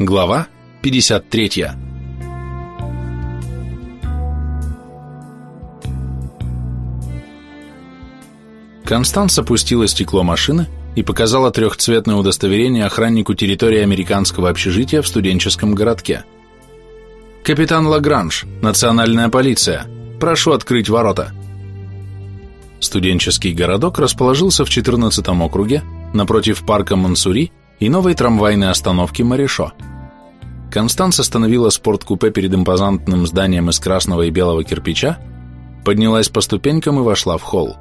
Глава 53 Констанс опустила стекло машины и показала трехцветное удостоверение охраннику территории американского общежития в студенческом городке. «Капитан Лагранж, национальная полиция, прошу открыть ворота». Студенческий городок расположился в 14 округе, напротив парка Мансури и новой трамвайной остановки Марешо. Констанс остановила спорткупе перед импозантным зданием из красного и белого кирпича, поднялась по ступенькам и вошла в холл.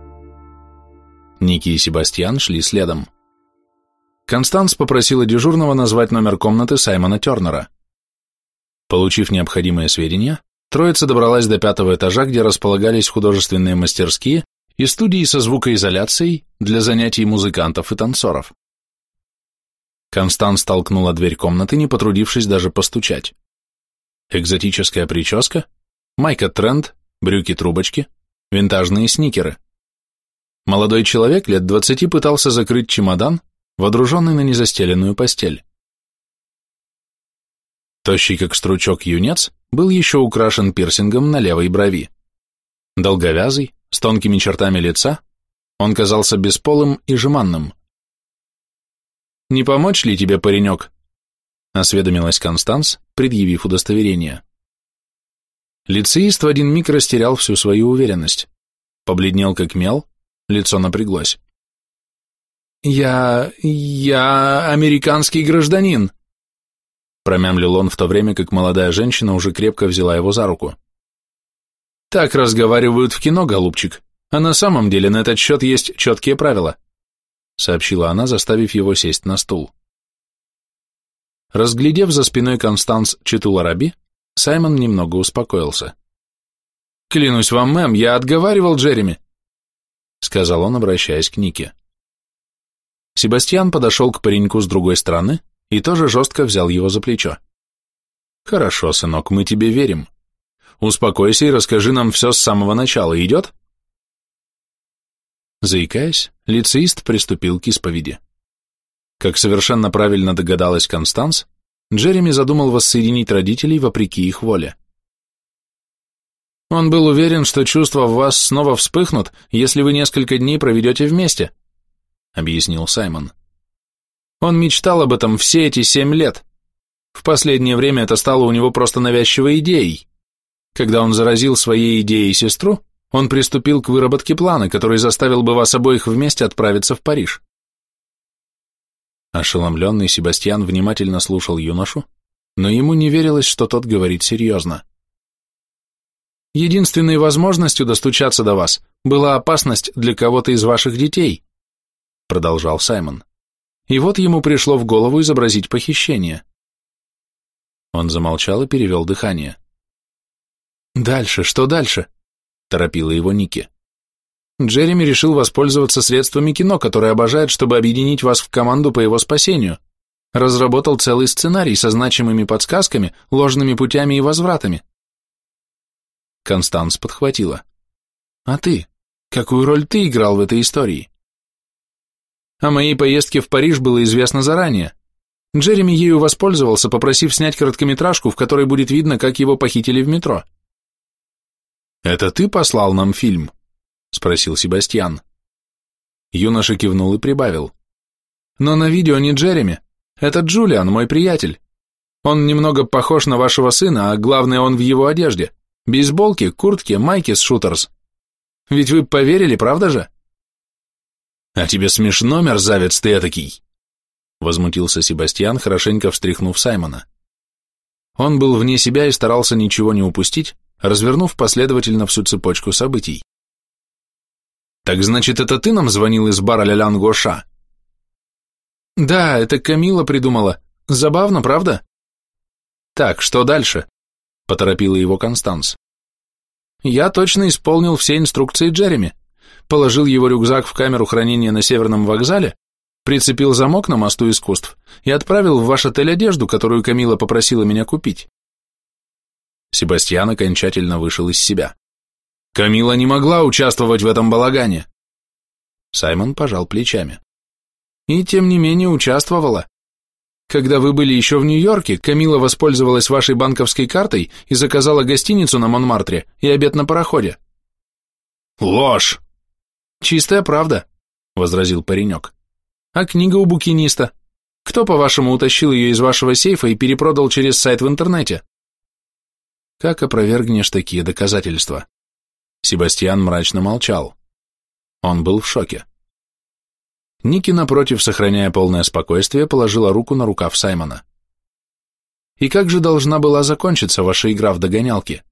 Ники и Себастьян шли следом. Констанс попросила дежурного назвать номер комнаты Саймона Тернера. Получив необходимые сведения, троица добралась до пятого этажа, где располагались художественные мастерские и студии со звукоизоляцией для занятий музыкантов и танцоров. Констанс толкнула дверь комнаты, не потрудившись даже постучать. Экзотическая прическа, майка-тренд, брюки-трубочки, винтажные сникеры. Молодой человек лет двадцати пытался закрыть чемодан, водруженный на незастеленную постель. Тощий, как стручок юнец, был еще украшен пирсингом на левой брови. Долговязый, с тонкими чертами лица, он казался бесполым и жеманным. «Не помочь ли тебе, паренек?» — осведомилась Констанс, предъявив удостоверение. Лицеист в один миг растерял всю свою уверенность. Побледнел как мел, лицо напряглось. «Я... я американский гражданин», — промямлил он в то время, как молодая женщина уже крепко взяла его за руку. «Так разговаривают в кино, голубчик, а на самом деле на этот счет есть четкие правила сообщила она, заставив его сесть на стул. Разглядев за спиной Констанс Читула Раби, Саймон немного успокоился. «Клянусь вам, мэм, я отговаривал Джереми», — сказал он, обращаясь к Нике. Себастьян подошел к пареньку с другой стороны и тоже жестко взял его за плечо. «Хорошо, сынок, мы тебе верим. Успокойся и расскажи нам все с самого начала, идет?» Заикаясь, лицеист приступил к исповеди. Как совершенно правильно догадалась Констанс, Джереми задумал воссоединить родителей вопреки их воле. Он был уверен, что чувства в вас снова вспыхнут, если вы несколько дней проведете вместе, объяснил Саймон. Он мечтал об этом все эти семь лет. В последнее время это стало у него просто навязчивой идеей. Когда он заразил своей идеей сестру, он приступил к выработке плана, который заставил бы вас обоих вместе отправиться в Париж. Ошеломленный Себастьян внимательно слушал юношу, но ему не верилось, что тот говорит серьезно. Единственной возможностью достучаться до вас была опасность для кого-то из ваших детей, продолжал Саймон. И вот ему пришло в голову изобразить похищение. Он замолчал и перевел дыхание. Дальше, что дальше? Торопила его Ники. Джереми решил воспользоваться средствами кино, которое обожает, чтобы объединить вас в команду по его спасению. Разработал целый сценарий со значимыми подсказками, ложными путями и возвратами. Констанс подхватила. А ты? Какую роль ты играл в этой истории? О моей поездке в Париж было известно заранее. Джереми ею воспользовался, попросив снять короткометражку, в которой будет видно, как его похитили в метро. «Это ты послал нам фильм?» — спросил Себастьян. Юноша кивнул и прибавил. «Но на видео не Джереми. Это Джулиан, мой приятель. Он немного похож на вашего сына, а главное, он в его одежде. Бейсболке, куртке, майке с шутерс. Ведь вы поверили, правда же?» «А тебе смешно, мерзавец ты этакий?» Возмутился Себастьян, хорошенько встряхнув Саймона. Он был вне себя и старался ничего не упустить, развернув последовательно всю цепочку событий. «Так значит, это ты нам звонил из бара Лялян Гоша?» «Да, это Камила придумала. Забавно, правда?» «Так, что дальше?» — поторопила его Констанс. «Я точно исполнил все инструкции Джереми. Положил его рюкзак в камеру хранения на Северном вокзале, прицепил замок на мосту искусств и отправил в ваш отель одежду, которую Камила попросила меня купить. Себастьян окончательно вышел из себя. Камила не могла участвовать в этом балагане. Саймон пожал плечами. И тем не менее участвовала. Когда вы были еще в Нью-Йорке, Камила воспользовалась вашей банковской картой и заказала гостиницу на Монмартре и обед на пароходе. Ложь! Чистая правда, возразил паренек. А книга у букиниста? Кто, по-вашему, утащил ее из вашего сейфа и перепродал через сайт в интернете? Как опровергнешь такие доказательства? Себастьян мрачно молчал. Он был в шоке. Ники, напротив, сохраняя полное спокойствие, положила руку на рукав Саймона. «И как же должна была закончиться ваша игра в догонялки?»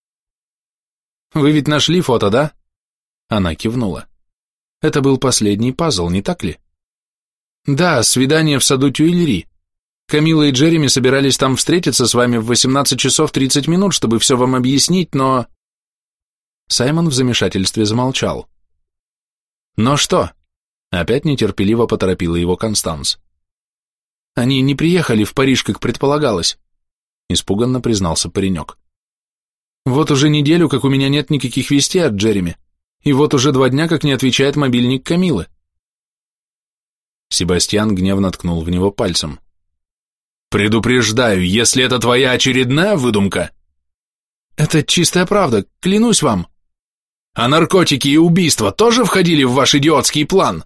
«Вы ведь нашли фото, да?» Она кивнула. «Это был последний пазл, не так ли?» «Да, свидание в саду Тюильри. Камила и Джереми собирались там встретиться с вами в 18 часов 30 минут, чтобы все вам объяснить, но...» Саймон в замешательстве замолчал. «Но что?» Опять нетерпеливо поторопила его Констанс. «Они не приехали в Париж, как предполагалось», — испуганно признался паренек. «Вот уже неделю, как у меня нет никаких вестей от Джереми, и вот уже два дня, как не отвечает мобильник Камилы». Себастьян гневно ткнул в него пальцем. «Предупреждаю, если это твоя очередная выдумка...» «Это чистая правда, клянусь вам». «А наркотики и убийства тоже входили в ваш идиотский план?»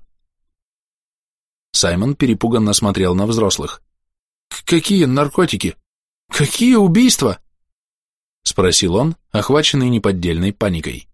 Саймон перепуганно смотрел на взрослых. «Какие наркотики? Какие убийства?» Спросил он, охваченный неподдельной паникой.